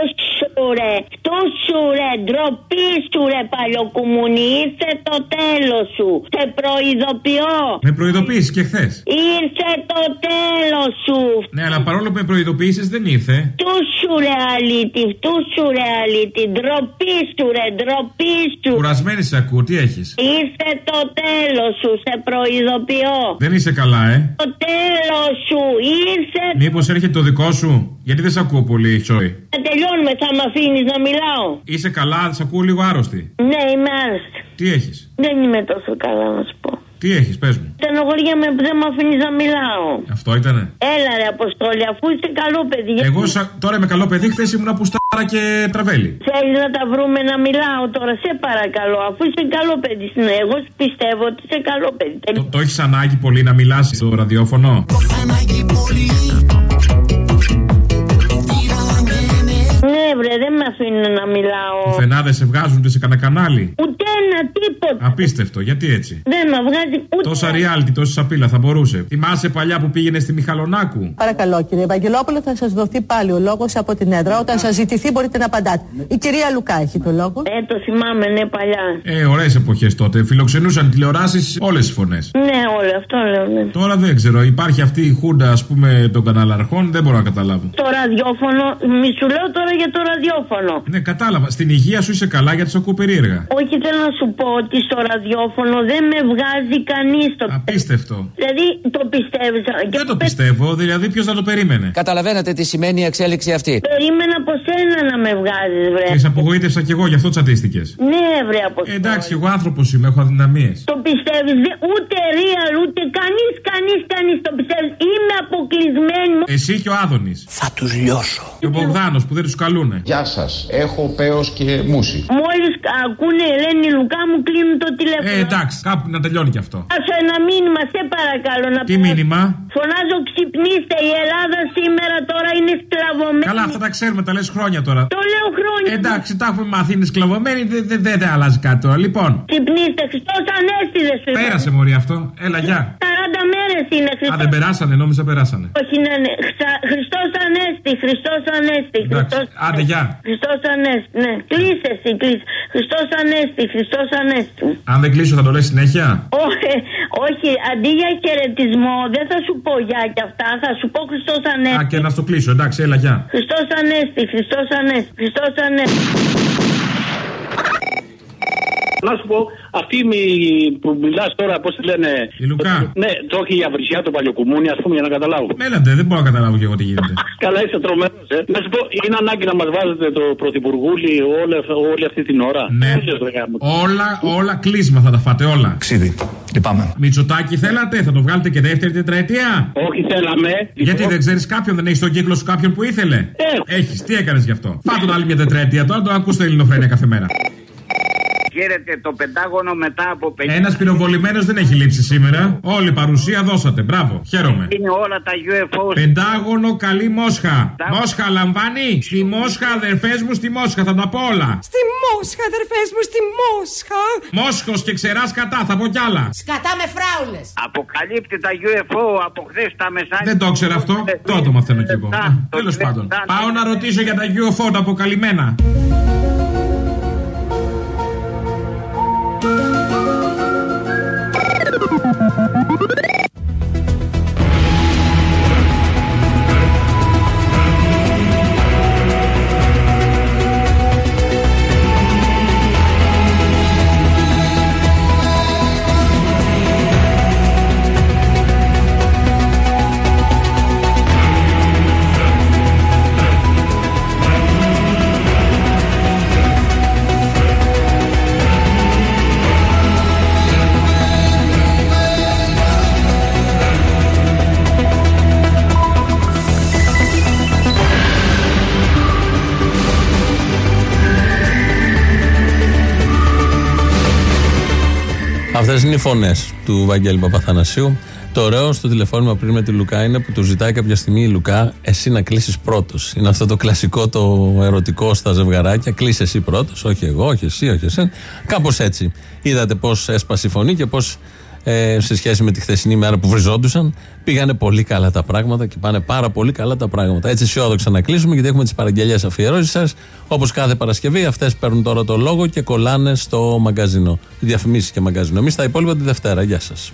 σου ρε, φτού σου ρε, ντροπή σου ρε παλιοκουμουνι, ήρθε το τέλος σου, σε προειδοποιώ, Με προειδοποίησες και χθες. ήρθε το τέλος σου, Ναι, αλλά παρόλο που με προειδοποίησες δεν ήρθε. φτού σου ρε αλήτη, φτού σου ρε αλήτη, ντροπή σου ρε, ντροπή σου, Κουρασμένη σε ακούω, τι έχεις; ήρθε το τέλος σου, σε προειδοποιώ, Δεν είσαι καλά, ε. το τέλος σου, ήρθε, Μήπως έρχεται το δικό σου; Γιατί δεν σε ακούω πολύ, Τσόι. Να τελειώνουμε, θα με αφήνεις να μιλάω, Είσαι καλά, σε ακούω λίγο άρρωστη. ναι είμαι άρρωστη, Τι έχεις; δεν είμαι τόσο καλά να σου πω. Τι έχεις, πες μου. Στενοχωριέμαι που δεν με αφήνεις να μιλάω. Αυτό ήτανε. Έλα ρε Αποστόλη, αφού είσαι καλό παιδί. γιατί Εγώ σα- τώρα είμαι καλό παιδί, χθες ήμουν πουστάρα και τραβέλι. Θέλεις να τα βρούμε να μιλάω τώρα, σε παρακαλώ. Αφού είσαι καλό παιδί, ναι, εγώ πιστεύω ότι είσαι καλό παιδί. Το, το έχεις ανάγκη πολύ να μιλάς στο ραδιόφωνο; Ναι, βρε, δεν με αφήνουν να μιλάω. Πουθενά δεν σε βγάζουν ούτε σε κανένα κανάλι. Ούτε ένα τίποτα. Απίστευτο, γιατί έτσι; Δεν με βγάζει ούτε. Τόσα reality, τόση σαπίλα θα μπορούσε. Θυμάσαι παλιά που πήγαινε στη Μιχαλονάκου; Παρακαλώ, κύριε Ευαγγελόπουλο, θα σας δοθεί πάλι ο λόγος από την έδρα. Όταν σας ζητηθεί, μπορείτε να απαντάτε. Η κυρία Λουκά έχει το λόγο. Ε, το θυμάμαι, ναι, παλιά. Ε, ωραίες εποχές τότε. Φιλοξενούσαν τηλεοράσεις όλες τι φωνές. Ναι, όλο αυτό λέω, ναι. Τώρα δεν ξέρω. Υπάρχει αυτή η χούντα, ας πούμε, των καναλαρχών. Δεν μπορώ να καταλάβω. Το ραδιόφωνο, μη σου λέω τώρα για το ραδιόφωνο. Ναι, κατάλαβα. Στην υγεία σου είσαι καλά γιατί σε ακούω περίεργα. Όχι, θέλω να σου πω ότι στο ραδιόφωνο δεν με βγάζει κανείς το Απίστευτο. Δηλαδή το πιστεύεις. Δεν το πιστεύω, δηλαδή ποιος θα το περίμενε; Καταλαβαίνετε τι σημαίνει η εξέλιξη αυτή. Περίμενα από σένα να με βγάζεις, βρε. Και σε απογοήτευσα κι εγώ, γι' αυτό τσατίστηκες. Ναι, βρε από Ε, εντάξει, εγώ άνθρωπος είμαι, έχω αδυναμίες. Το πιστεύεις, ούτε real, ούτε κανείς, κανείς, κανείς το πιστεύει. Είμαι αποκλεισμένη. Εσύ και ο Άδωνης. Θα τους λιώσω. Και ο Μπογδάνος που δεν τους καλούνε. Γεια σας. Έχω παίο και μουσι. Μόλι ακούνε Ελένη Λουκά μου κλείνουν το τηλέφωνο. Ε, εντάξει, κάπου να τελειώνει κι αυτό. Άσε ένα μήνυμα, σε παρακαλώ να Τι μήνυμα; Φωνάζω ξυπνήστε, η Ελλάδα σήμερα τώρα είναι σκλαβωμένη. Καλά, αυτά τα ξέρουμε, τα λες χρόνια τώρα. Το λέω χρόνια. Εντάξει, τα έχουμε μάθει, είναι σκλαβωμένοι, δεν δε, δε, δε αλλάζει κάτι τώρα. Λοιπόν, Ξυπνήστε, Χριστός Ανέστη δεν σου είπα. πέρασε μωρή αυτό. Έλα, γεια. 40 μέρες είναι Α, Χριστός. δεν περάσανε, νόμιζα περάσανε. Όχι, ναι, ναι. Χριστός Ανέστη, Χριστός Ανέστη. Εντάξει, άντε, γεια. Χριστός Ανέστη, ναι. Κλείσε εσύ, κλείσε. Χριστός Ανέστη, Χριστός Ανέστη. Αν δεν κλείσω, θα το λες συνέχεια; Όχι, όχι, αντί για χαιρετισμό δεν θα σου πω γεια και αυτά, θα σου πω Χριστός Α, Ανέστη. και να στο κλείσω, εντάξει, έλα, γεια. Χριστός Ανέστη, Χριστός Ανέστη, Χριστός Ανέστη. Να σου πω, αυτή μη- που μιλάς τώρα, πώς τη λένε. Η Λουκά. Ναι, το έχει για βρισιά το παλιοκουμούνι, ας πούμε, για να καταλάβω. Έλατε, δεν μπορώ να καταλάβω και εγώ τι γίνεται. *laughs* Καλά, είσαι τρομένο, ε. Να σου πω, είναι ανάγκη να μας βάζετε το πρωθυπουργούλι όλη, όλη αυτή την ώρα. Ναι. Όλες, ρε, γάμο. όλα, όλα κλείσμα θα τα φάτε, όλα. Ξίδι. Λυπάμαι. Μητσοτάκι θέλατε, θα το βγάλετε και δεύτερη τετραετία; Όχι, θέλαμε. Γιατί δεν ξέρεις κάποιον, δεν έχεις στον κύκλο σου κάποιον που ήθελε; Έχω. Έχεις, τι έκανες γι' αυτό; Φάτον άλλη μια τετραετία τώρα, το ακούς το ελληνοφρένια κάθε μέρα. Χαίρετε το Πεντάγωνο μετά από 50 Ένας πυροβολημένος δεν έχει λείψει σήμερα. Όλη παρουσία δώσατε. Μπράβο. Χαίρομαι. Είναι όλα τα UFO. Πεντάγωνο, καλή Μόσχα. Μόσχα λαμβάνει; Στη Μόσχα, αδερφές μου, στη Μόσχα. Θα τα πω όλα. Στη Μόσχα, αδερφές μου, στη Μόσχα. Μόσχος και ξεράς κατά, θα πω κι άλλα. Σκατά με φράουλες. Αποκαλύπτει τα UFO από χθες τα μεσάνυχτα. Δεν το ήξερα αυτό. Τότε το μαθαίνω κι εγώ. Τέλος πάντων. Πάω να ρωτήσω για τα UFO τα αποκαλυμμένα. Αυτέ είναι οι φωνές του Βαγγέλη Παπαθανασίου. Το ωραίο στο τηλεφώνημα πριν με τη Λουκά είναι που του ζητάει κάποια στιγμή η Λουκά εσύ να κλείσεις πρώτος. Είναι αυτό το κλασικό, το ερωτικό στα ζευγαράκια. Κλείσει εσύ πρώτος, όχι εγώ, όχι εσύ, όχι εσύ. Κάπως έτσι. Είδατε πώς έσπασε η φωνή και πώς ε, σε σχέση με τη χθεσινή μέρα που βριζόντουσαν πήγανε πολύ καλά τα πράγματα και πάνε πάρα πολύ καλά τα πράγματα. Έτσι αισιόδοξα να κλείσουμε γιατί έχουμε τις παραγγελίες αφιερώσεις σας. Όπως κάθε Παρασκευή, αυτές παίρνουν τώρα το λόγο και κολλάνε στο μαγκαζινό. Διαφημίσει και μαγκαζινό. Εμείς τα υπόλοιπα τη Δευτέρα. Γεια σας.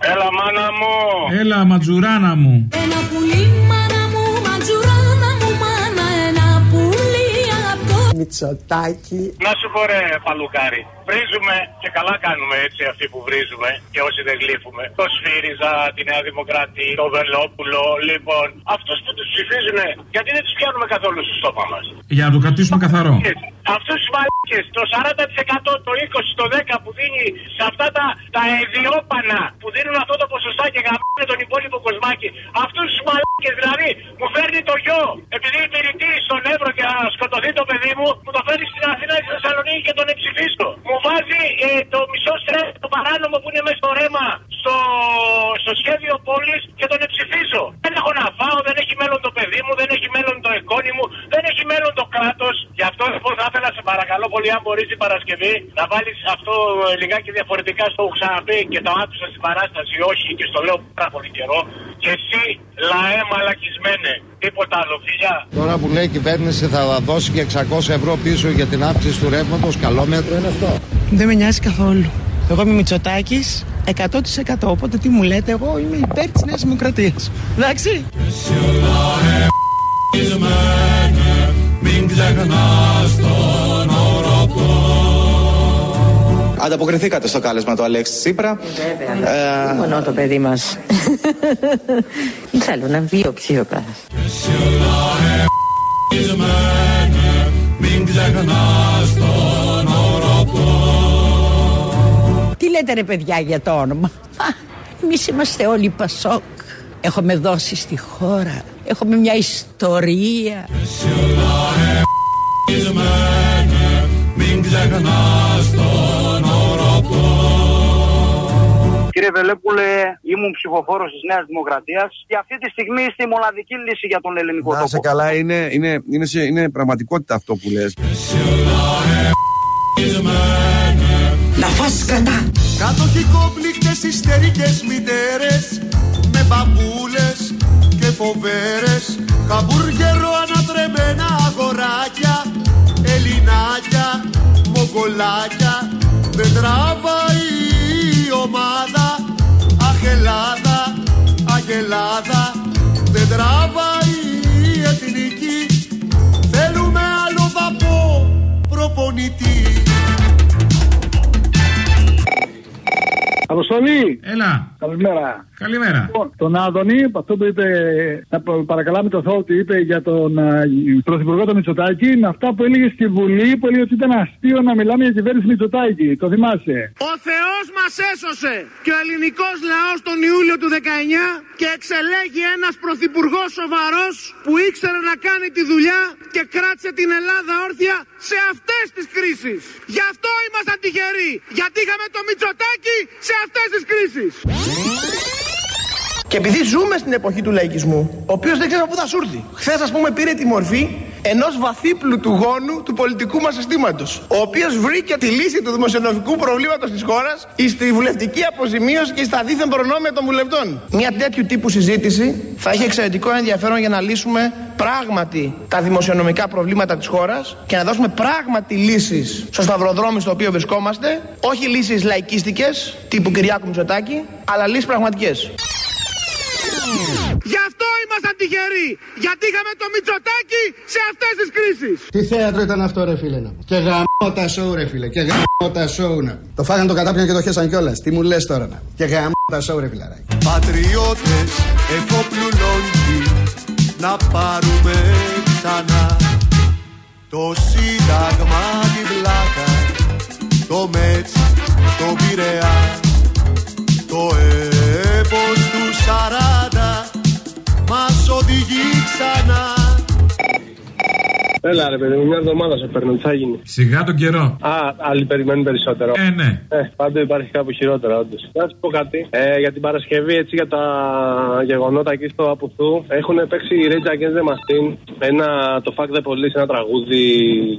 Έλα, μάνα μου. Έλα, ματζουράνα μου. Ένα πουλί, αγαπητό. Μητσοτάκι. Να σου πω ρε παλουκάρι. Βρίζουμε και καλά κάνουμε έτσι αυτοί που βρίζουμε και όσοι δεν γλύφουμε. Το Σφύριζα, τη Νέα Δημοκρατία, το Βελόπουλο. Λοιπόν, αυτούς που τους ψηφίζουν, γιατί δεν τους πιάνουμε καθόλου στο στόμα μας. Για να το κρατήσουμε καθαρό. Αυτούς τους μαλάκες, το 40%, το 20%, το 10% που δίνει σε αυτά τα, τα εδιόπανα που δίνουν αυτό το ποσοστά και γαμάνε τον υπόλοιπο κοσμάκι. Αυτούς τους μαλάκες δηλαδή μου φέρνει το γιο επειδή υπηρετεί στον Εύρο και να σκοτωθεί το παιδί μου, μου το φέρνει στην Αθήνα και στη Θεσσαλονίκη και τον εψηφίσω. Μου βάζει ε, το μισό στρέφ, το παράνομο που είναι μέσα στο ρέμα στο, στο σχέδιο πόλης και τον εψηφίζω. Δεν έχω να φάω, δεν έχει μέλλον το παιδί μου, δεν έχει μέλλον το εγγόνι μου, δεν έχει μέλλον το κράτος. Γι' αυτό λοιπόν θα ήθελα σε παρακαλώ πολύ, αν μπορείς την Παρασκευή να βάλεις αυτό ε, λιγάκι διαφορετικά στο έχω ξαναπεί και το άκουσα στην παράσταση, όχι και στο λέω πάρα πολύ καιρό. Και εσύ, λαέ μαλακισμένε, τίποτα άλλο, φιλιά. Τώρα που λέει η κυβέρνηση θα δώσει και 600 ευρώ πίσω για την αύξηση του ρεύματος, καλό μέτρο είναι αυτό; Δεν με νοιάζει καθόλου. Εγώ είμαι Μητσοτάκης 100%. Οπότε τι μου λέτε, εγώ είμαι υπέρ της Νέας Δημοκρατίας. Εντάξει. Μην ξεχνάς τον Ανταποκριθήκατε στο κάλεσμα του Αλέξη Τσίπρα. Βέβαια. Ε, Μόνο το παιδί μας. Θέλω να βγει ο ψυχοπάθο. Μην ξεχνάς τον Τι λέτε ρε παιδιά για το όνομα; Εμείς είμαστε όλοι Πασόκ. Έχουμε δώσει στη χώρα. Έχουμε μια ιστορία. Μην ξεχνάς τον Κύριε Βελέπουλε, ήμουν ψηφοφόρος της Νέας Δημοκρατίας και αυτή τη στιγμή είστε η μοναδική λύση για τον ελληνικό Να τόπο. σε καλά, είναι, είναι, είναι, σε- είναι πραγματικότητα αυτό που λες. Να φας κατά Κατοχικόπληκτες ιστερικές μητέρες Με μπαμπούλες και φοβέρες Χαμπούργερο ανατρεμμένα αγοράκια Ελληνάκια, μογκολάκια Δεν τραβάει η ομάδα. Αχ Ελλάδα, αχ Ελλάδα. Δεν τραβάει η εθνική. Θέλουμε άλλο βαπό προπονητή. Αποστολή! Έλα. Καλημέρα. Καλημέρα. Λοιπόν, τον Άδωνη, αυτό που είπε, να πο- παρακαλάμε το Θεό ότι είπε για τον α, Πρωθυπουργό τον Μητσοτάκη, είναι αυτά που έλεγε στη Βουλή που έλεγε ότι ήταν αστείο να μιλάμε για κυβέρνηση Μητσοτάκη. Το θυμάσαι. Ο Θεός μας έσωσε και ο ελληνικός λαός τον Ιούλιο του 19 και εξελέγει ένας πρωθυπουργός σοβαρός που ήξερε να κάνει τη δουλειά και κράτησε την Ελλάδα όρθια σε αυτές τις κρίσεις. Γι' αυτό ήμασταν τυχεροί, γιατί είχαμε το Μητσοτάκη σε αυτές τις κρίσεις. Και επειδή ζούμε στην εποχή του λαϊκισμού, ο οποίος δεν ξέρει πού θα σου έρθει. Χθες, ας πούμε, πήρε τη μορφή ενός βαθύπλου του γόνου του πολιτικού μας συστήματος. Ο οποίος βρήκε τη λύση του δημοσιονομικού προβλήματος της χώρας στη βουλευτική αποζημίωση και στα δίθεν προνόμια των βουλευτών. Μια τέτοιου τύπου συζήτηση θα έχει εξαιρετικό ενδιαφέρον για να λύσουμε πράγματι τα δημοσιονομικά προβλήματα της χώρας και να δώσουμε πράγματι λύσεις στο σταυροδρόμι στο οποίο βρισκόμαστε. Όχι λύσεις λαϊκίστικες τύπου Κυριάκου Μητσοτάκη, αλλά λύσεις πραγματικές. Γι' αυτό ήμασταν τυχεροί, γιατί είχαμε το Μητσοτάκη σε αυτές τις κρίσεις. Τι θέατρο ήταν αυτό, ρε φίλε να πω. Και γαμώ τα σοου, ρε φίλε. Και γαμώ τα σοου να. Το φάγανε το κατάπιον και το χέσαν κιόλας. Τι μου λες τώρα να. Και γαμώ τα σοου, ρε φίλε. Πατριώτες εφόπλου λόγκι να πάρουμε ξανά το σύνταγμα τη βλάκα το μέτς, το πειραιά το έπος του σαράντα μας οδηγεί ξανά Έλα ρε παιδί μου, μια εβδομάδα σε παίρνω, τι θα γίνει; Σιγά τον καιρό. Α, άλλοι περιμένουν περισσότερο. Ε, ναι. Ε, πάντου υπάρχει κάπου χειρότερα, όντως. Να σου πω κάτι. Ε, για την Παρασκευή, έτσι, για τα γεγονότα εκεί στο Απουθού, έχουν παίξει η Rage Against the Machine. Ένα, το Fuck the Police, ένα τραγούδι.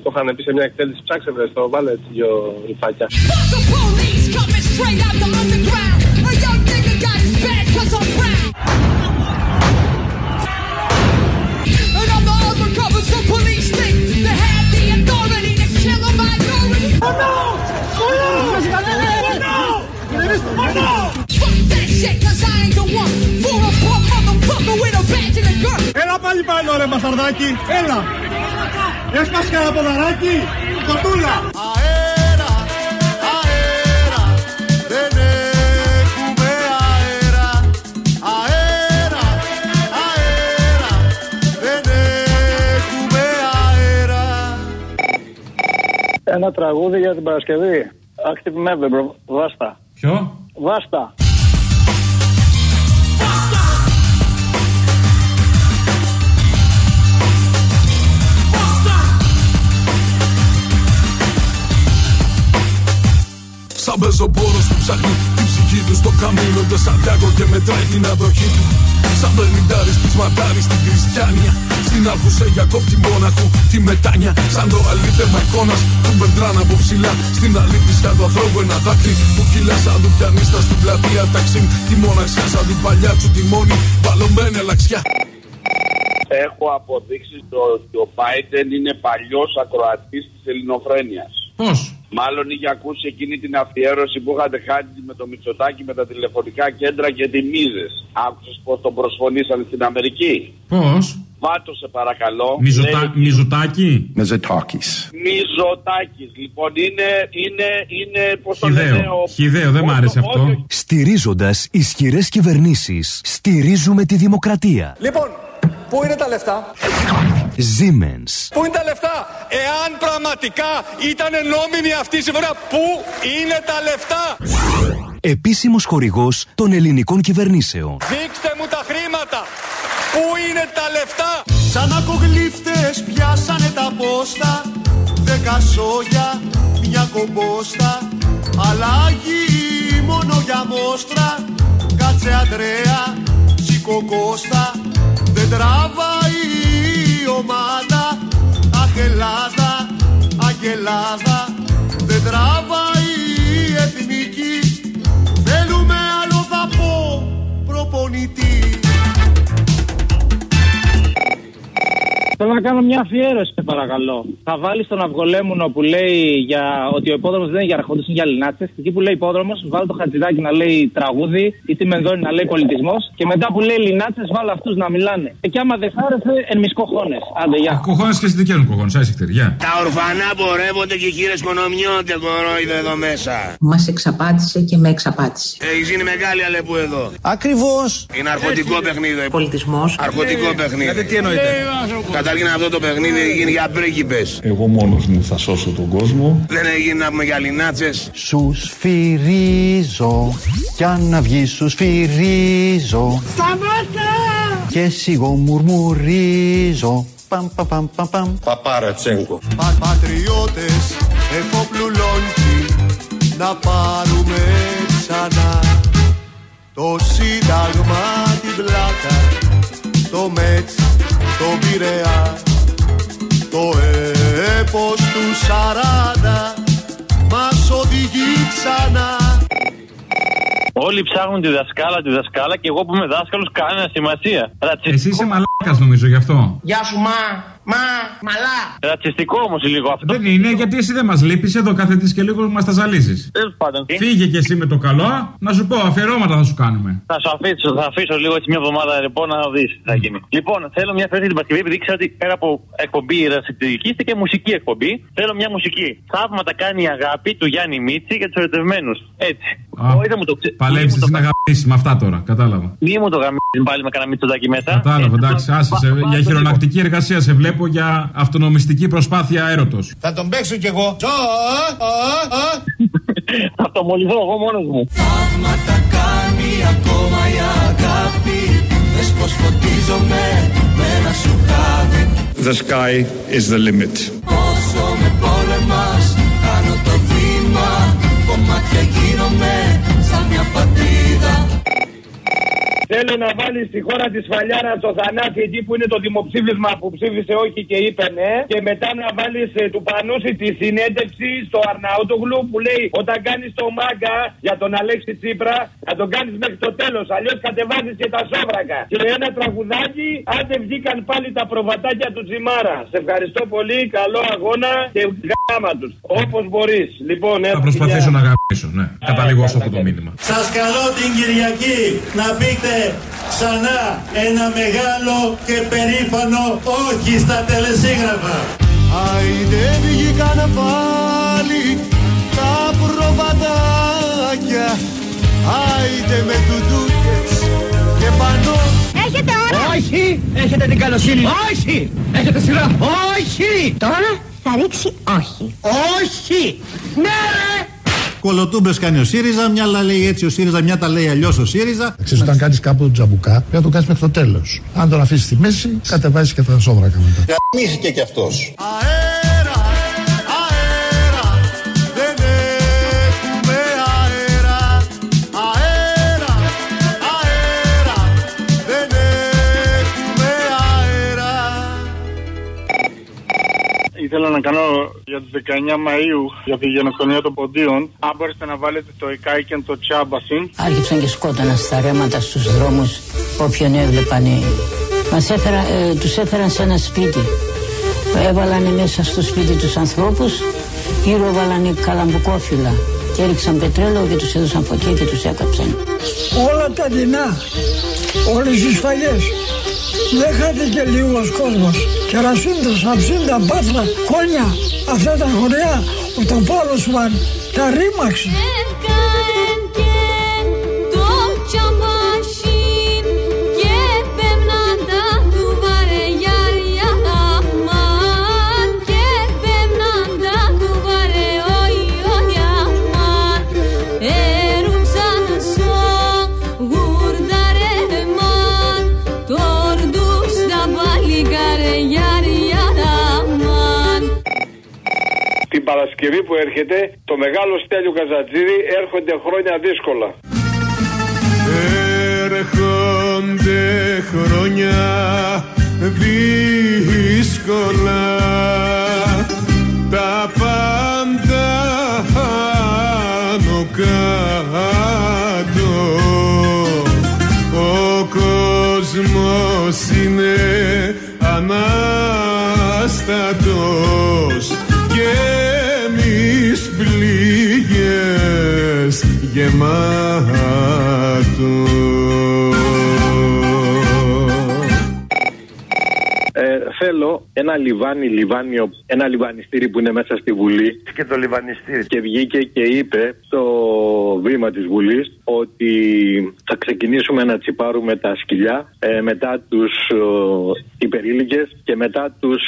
Το είχαν πει σε μια εκτέλεση. Ψάξε, βρε, το βάλε έτσι δυο ρηφάκια. The police coming straight out the underground. Έλα πάλι πάνω ρε μπασταρδάκι, έλα. Έσπασε κανένα ποδαράκι, κοτούλα. Ένα τραγούδι για την Παρασκευή. Active Member, βάστα. Ποιο; Βάστα. Σαν πεζοπόρος που ψάχνει την ψυχή του στο καμίνο το Σαντιάκο και μετράει την αδοχή του. Σαν πενιντάρης πεισματάρης στην Κριστιανία. Στην άρχουσε για κόπτη μόναχου τη μετάνια Σαν το αλήθεμα εικόνας του Μπερντράν από ψηλά. Στην αλήθεια του ανθρώπου ένα δάκρυ που κυλά σαν του πιανίστα στην πλατεία ταξίν Τη μοναξιά σαν την παλιά του τη μόνη βαλωμένη αλλαξιά Έχω αποδείξεις το ότι ο Biden είναι παλιός ακροατής της ελληνοφρένειας. Πώς; Μάλλον είχε ακούσει εκείνη την αφιέρωση που είχατε κάνει με το Μητσοτάκι με τα τηλεφωνικά κέντρα και τη Μίζες. Άκουσες πώς τον προσφωνήσαν στην Αμερική; Πώς; Βάτο σε παρακαλώ. Μιζωτα... Μιζωτάκι. Μεζετάκης Μιζωτάκη. Λοιπόν είναι, είναι, είναι, πώς το Χιδαίο. λένε, ο... Χιδαίο, δεν μ' άρεσε αυτό. Στηρίζοντας ισχυρές κυβερνήσεις, στηρίζουμε τη δημοκρατία. Λοιπόν, πού είναι τα λεφτά; Siemens. Πού είναι τα λεφτά; Εάν πραγματικά ήταν νόμιμη αυτή η συμφωνία, πού είναι τα λεφτά; Επίσημος χορηγός των ελληνικών κυβερνήσεων. Δείξτε μου τα χρήματα. Πού είναι τα λεφτά; Σαν ακογλύφτες πιάσανε τα πόστα. Δέκα σόγια, μια κομπόστα. Αλλάγει μόνο για μόστρα. Κάτσε Αντρέα, σήκω Κώστα. Δεν τραβάει η ομάδα. Αχ Ελλάδα, αγελάδα. Δεν τραβάει η εθνική. Θέλουμε άλλο δαπό προπονητή. Θέλω να κάνω μια αφιέρωση, σε παρακαλώ. Θα βάλει τον Αυγολέμουνο που λέει για ότι ο υπόδρομος δεν είναι για αρχόντου, είναι για λινάτσες. Εκεί που λέει υπόδρομος, βάλω το χατζηδάκι να λέει τραγούδι ή τη μενδόνη να λέει πολιτισμός. Και μετά που λέει λινάτσες, βάλω αυτούς να μιλάνε. Ε, Και άμα δεν χάρεσε, εν μισκοχώνε. Άντε, γεια. Κοχώνες και στη δικαίων κοχώνες, άισιχτερ, γεια. Τα ορφανά πορεύονται και οι χείρες κονομιώνται κορόιδο εδώ μέσα. Μας εξαπάτησε και με εξαπάτησε. Έχει γίνει μεγάλη αλεπού εδώ. Ακριβώς. Είναι αρχοντικό παιχνίδι. Πολιτισμός. Αρχοντικό παιχνίδι. Δηλαδή, τι εννοείτε; Καταρχήν αυτό το παιχνίδι γίνει για πρίγκιπες. Εγώ μόνος μου θα σώσω τον κόσμο. Δεν έγινε να πούμε για λινάτσες. Σους σφυρίζω κι αν να βγει σους σφυρίζω Σταμάτα! και σιγό μουρμουρίζω Παμ παμ παμ παμ παμ Παπάρα Τσέγκο. Πα, πατριώτες εφόπλου λόγκι να πάρουμε ξανά το σύνταγμα την πλάκα το μέτς το πειραιά το έπος του σαράντα μας οδηγεί ξανά Όλοι ψάχνουν τη δασκάλα, τη δασκάλα και εγώ που είμαι δάσκαλος κανένα σημασία. Ρατσιστικό. Εσύ είσαι μαλάκας νομίζω γι' αυτό. Γεια σου, μα, μα, μαλά. Ρατσιστικό όμως λίγο αυτό. Δεν είναι γιατί εσύ δεν μας λείπεις εδώ κάθε τη και λίγο μας τα ζαλίζεις. Τέλος πάντων. Φύγε και εσύ με το καλό, να σου πω αφιερώματα θα σου κάνουμε. Θα σου αφήσω, θα αφήσω λίγο έτσι μια εβδομάδα λοιπόν να δεις τι θα γίνει. Λοιπόν, θέλω μια φέση την Παρασκευή επειδή ξέρω ότι πέρα από εκπομπή ρατσιστική είστε και μουσική εκπομπή. Θέλω μια μουσική. Θαύματα κάνει η αγάπη του Γιάννη Μίτσι για τους ερωτευμένους. Έτσι. Μπορείτε μου το ξε- Παλεύει εσύ να γαμίσει με αυτά τώρα, κατάλαβα. Μη μου το γαμίσεις πάλι με κανένα μυτσοτάκι μέσα. Κατάλαβα, εντάξει, άσε σε, για χειρονακτική εργασία σε βλέπω για αυτονομιστική προσπάθεια έρωτος. Θα τον παίξω κι εγώ. *laughs* Θα αυτομολυθώ εγώ μόνος μου. Θαύματα κάνει ακόμα η αγάπη Δες πως φωτίζομαι με ένα σουκάβι The sky is the limit. Όσο με πόλεμας κάνω το βήμα Κομμάτια γίνομαι σαν μια πατρίδα Θέλω να βάλεις στη χώρα της Φαλιάρας στο θανάτι εκεί που είναι το δημοψήφισμα που ψήφισε όχι και είπε ναι. Και μετά να βάλεις του Πανούση τη συνέντευξη στο Αρναούτογλου που λέει όταν κάνεις το μάγκα για τον Αλέξη Τσίπρα να τον κάνεις μέχρι το τέλος. Αλλιώς κατεβάζεις και τα σόβρακα. Και ένα τραγουδάκι, αν δεν βγήκαν πάλι τα προβατάκια του Τσιμάρα. Σε ευχαριστώ πολύ, καλό αγώνα και γάμα τους. Όπως μπορείς. Λοιπόν, Θα έχω προσπαθήσω φιλιά. να γαμίσω, ναι. Καταλήγω σε αυτό το μήνυμα. Σας καλώ την Κυριακή να πείτε ξανά ένα μεγάλο και περήφανο όχι στα τελεσίγραφα. Άιντε βγήκαν πάλι τα προβατάκια Άιντε με τουντούκες και πανώ Έχετε ώρα Όχι, έχετε την καλοσύνη. Όχι, έχετε σειρά. Όχι. Τώρα θα ρίξει όχι Όχι. Ναι ρε Κολοτούμπες κάνει ο ΣΥΡΙΖΑ, μια άλλα λέει έτσι ο ΣΥΡΙΖΑ, μια τα λέει αλλιώς ο ΣΥΡΙΖΑ. Ξέρεις, όταν κάνεις κάπου τον τζαμπουκά, πρέπει να το κάνεις μέχρι το τέλος. Αν τον αφήσεις στη μέση, κατεβάζεις και τα σόβρακα μετά. Γαμήθηκε κι αυτός. Ήθελα να κάνω για τις 19 Μαΐου για τη γενοκτονία των ποντίων. Αν μπορείτε να βάλετε το ΕΚΑΙΚΕΝ το Τσάμπασιν. Άρχισαν και σκότωναν στα ρέματα στους δρόμους όποιον έβλεπαν. Μας έφερα, ε, τους έφεραν σε ένα σπίτι. Έβαλανε μέσα στο σπίτι τους ανθρώπους, γύρω βάλανε καλαμπουκόφυλλα και έριξαν πετρέλαιο και τους έδωσαν φωτιά και τους έκαψαν. όλα τα δεινά, όλες οι σφαγές. Δεν χάθηκε λίγος κόσμος. Κερασίντος, αψίντα, πάτρα, κόνια, αυτά τα χωριά, ο το πόλος μαν, τα ρήμαξε. Παρασκευή που έρχεται, το μεγάλο στέλιο Καζατζίδη έρχονται χρόνια δύσκολα. Έρχονται χρόνια δύσκολα. Τα πάντα άνω κάτω. Ο κόσμος είναι ανάμεσα όνομά θέλω ένα λιβάνι, λιβάνιο, ένα λιβανιστήρι που είναι μέσα στη Βουλή. Και το λιβανιστήρι. Και βγήκε και είπε στο βήμα της Βουλής ότι θα ξεκινήσουμε να τσιπάρουμε τα σκυλιά ε, μετά τους υπερήλικες και μετά τους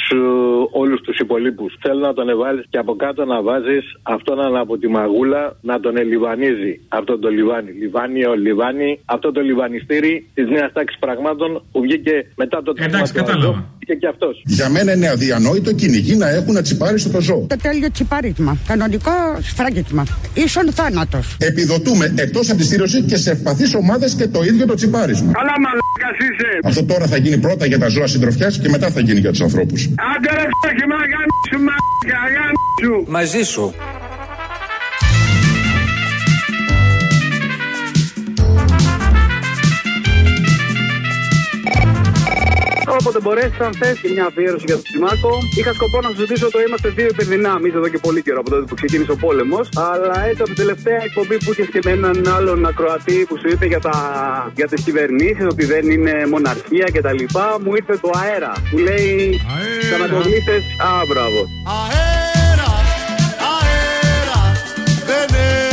όλους τους υπολείπους. Θέλω να τον εβάλεις και από κάτω να βάζεις αυτόν από τη μαγούλα να τον ελιβανίζει. Αυτό το λιβάνι. Λιβάνιο, λιβάνι. Αυτό το λιβανιστήρι της νέας τάξης πραγμάτων που βγήκε μετά το Εντάξει, κατάλαβα. Και, και αυτός. Για μένα είναι αδιανόητο κυνηγοί να έχουν να τσιπάρει στο ζώο. Το τέλειο τσιπάρισμα. Κανονικό σφράγισμα. Ίσον θάνατος. Επιδοτούμε εκτός από τη στήρωση και σε ευπαθείς ομάδες και το ίδιο το τσιπάρισμα. Καλά μαλάκα είσαι. Αυτό τώρα θα γίνει πρώτα για τα ζώα συντροφιάς και μετά θα γίνει για τους ανθρώπους. Άντε ρε φτώχη μα γάμισου μαλάκα γάμισου. Μαζί σου. όποτε μπορέσει, να θες μια αφιέρωση για το Σιμάκο. Είχα σκοπό να σου ζητήσω το είμαστε δύο υπερδυνάμει εδώ και πολύ καιρό από τότε που ξεκίνησε ο πόλεμος. Αλλά έτσι από την τελευταία εκπομπή που είχες και με έναν άλλον ακροατή που σου είπε για, τα... για τις κυβερνήσεις, ότι δεν είναι μοναρχία κτλ. Μου ήρθε το αέρα που λέει Κανακοβλήτε. Α. Αέρα, αέρα, δεν είναι.